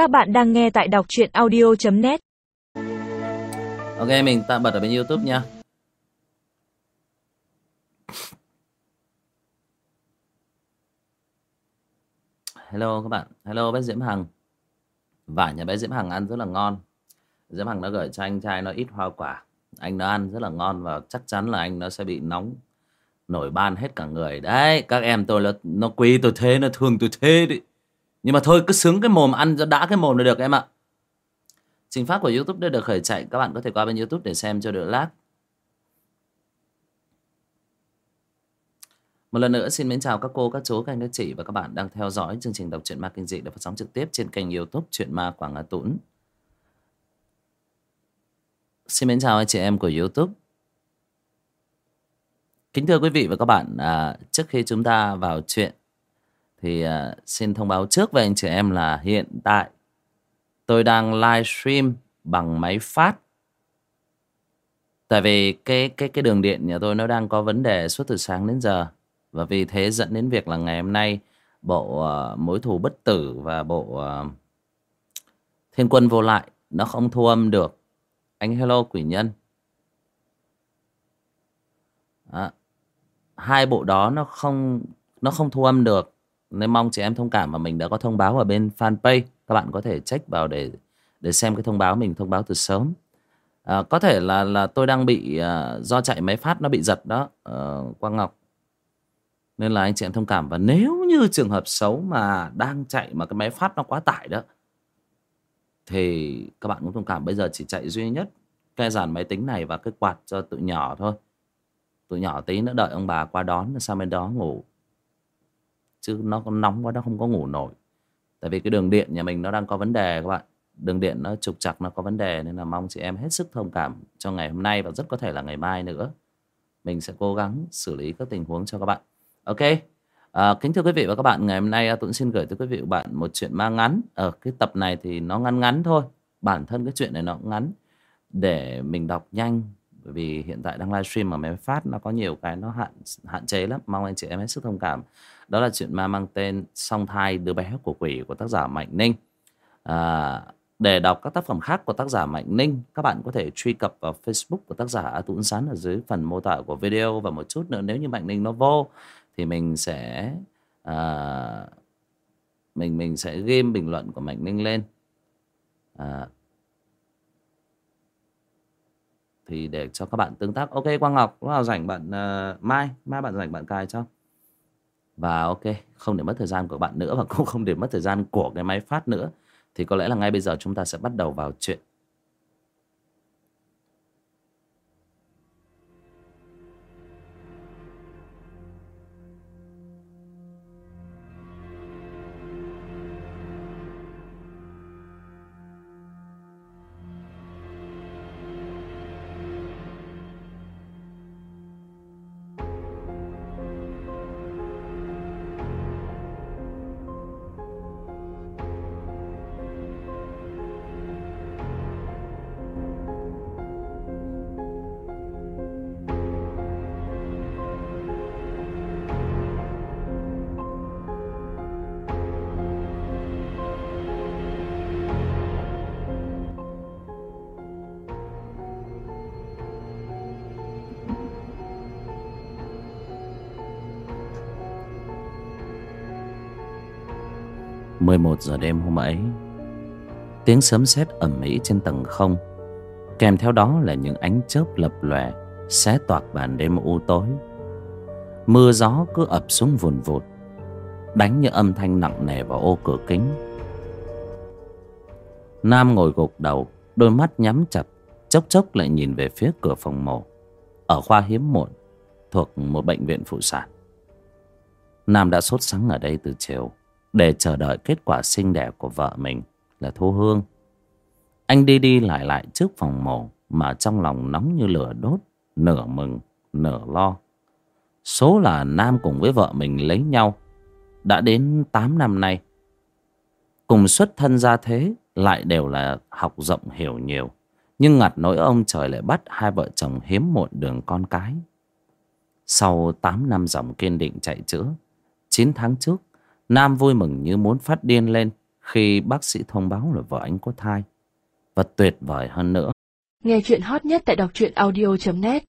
Các bạn đang nghe tại đọc truyện audio.net Ok, mình tạm bật ở bên Youtube nha. Hello các bạn. Hello, bé Diễm Hằng. Vải nhà bé Diễm Hằng ăn rất là ngon. Diễm Hằng nó gửi cho anh trai nó ít hoa quả. Anh nó ăn rất là ngon Và chắc chắn là anh nó sẽ bị nóng Nổi ban hết cả người. Đấy, các em tôi là Nó quý tôi thế, Nó thương tôi thế đấy. Nhưng mà thôi cứ sướng cái mồm ăn cho đã cái mồm là được em ạ Trình phát của Youtube đã được khởi chạy Các bạn có thể qua bên Youtube để xem cho đỡ lát Một lần nữa xin mến chào các cô, các chú, các anh, các chị và các bạn đang theo dõi chương trình đọc truyện ma kinh dị được phát sóng trực tiếp trên kênh youtube Chuyện Ma Quảng Hà Tũng. Xin mến chào anh chị em của youtube. Kính thưa quý vị và các bạn, à, trước khi chúng ta vào chuyện thì uh, xin thông báo trước với anh chị em là hiện tại tôi đang livestream bằng máy phát. Tại vì cái cái cái đường điện nhà tôi nó đang có vấn đề suốt từ sáng đến giờ. Và vì thế dẫn đến việc là ngày hôm nay bộ uh, mối thù bất tử và bộ uh, thiên quân vô lại nó không thu âm được. Anh hello quỷ nhân. À, hai bộ đó nó không nó không thu âm được nên mong chị em thông cảm và mình đã có thông báo ở bên fanpage. Các bạn có thể check vào để để xem cái thông báo mình thông báo từ sớm. À, có thể là là tôi đang bị à, do chạy máy phát nó bị giật đó. À, quang ngọc. Nên là anh chị em thông cảm. Và nếu như trường hợp xấu mà đang chạy mà cái máy phát nó quá tải đó thì các bạn cũng thông cảm. Bây giờ chỉ chạy duy nhất cái dàn máy tính này và cái quạt cho tụi nhỏ thôi. Tụi nhỏ tí nữa đợi ông bà qua đón sang bên đó ngủ chứ nó nóng quá nó không có ngủ nổi. Tại vì cái đường điện nhà mình nó đang có vấn đề các bạn. Đường điện nó trục chặt nó có vấn đề nên là mong chị em hết sức thông cảm cho ngày hôm nay và rất có thể là ngày mai nữa. Mình sẽ cố gắng xử lý các tình huống cho các bạn. Ok. À, kính thưa quý vị và các bạn ngày hôm nay à, tuấn xin gửi tới quý vị và bạn một chuyện ma ngắn. Ở cái tập này thì nó ngắn ngắn thôi. Bản thân cái chuyện này nó cũng ngắn để mình đọc nhanh bởi vì hiện tại đang livestream mà máy phát nó có nhiều cái nó hạn hạn chế lắm. Mong anh chị em hết sức thông cảm. Đó là chuyện ma mang tên song thai đứa bé của quỷ của tác giả mạnh ninh. À, để đọc các tác phẩm khác của tác giả mạnh ninh các bạn có thể truy cập vào facebook của tác giả a tuấn sán ở dưới phần mô tả của video. Và một chút nữa nếu như mạnh ninh nó vô thì mình sẽ à, mình mình sẽ game bình luận của mạnh ninh lên. À, thì để cho các bạn tương tác. Ok quang ngọc lúc nào rảnh bạn uh, mai? Mai bạn rảnh bạn cài cho. Và ok không để mất thời gian của bạn nữa và cũng không để mất thời gian của cái máy phát nữa. Thì có lẽ là ngay bây giờ chúng ta sẽ bắt đầu vào chuyện mười một giờ đêm hôm ấy. Tiếng sấm sét ầm mỹ trên tầng không. Kèm theo đó là những ánh chớp lập lòe, Xé toạc bàn đêm u tối. Mưa gió cứ ập xuống vùn vụt, Đánh như âm thanh nặng nề vào ô cửa kính. Nam ngồi gục đầu, Đôi mắt nhắm chặt, Chốc chốc lại nhìn về phía cửa phòng mổ, Ở khoa hiếm muộn, Thuộc một bệnh viện phụ sản. Nam đã sốt sắng ở đây từ chiều để chờ đợi kết quả sinh đẻ của vợ mình là Thu Hương. Anh đi đi lại lại trước phòng mổ mà trong lòng nóng như lửa đốt, nửa mừng, nửa lo. Số là Nam cùng với vợ mình lấy nhau đã đến 8 năm nay. Cùng xuất thân ra thế lại đều là học rộng hiểu nhiều. Nhưng ngặt nỗi ông trời lại bắt hai vợ chồng hiếm muộn đường con cái. Sau 8 năm dòng kiên định chạy chữa, 9 tháng trước Nam vui mừng như muốn phát điên lên khi bác sĩ thông báo là vợ anh có thai. Và tuyệt vời hơn nữa. Nghe chuyện hot nhất tại đọc truyện audio.net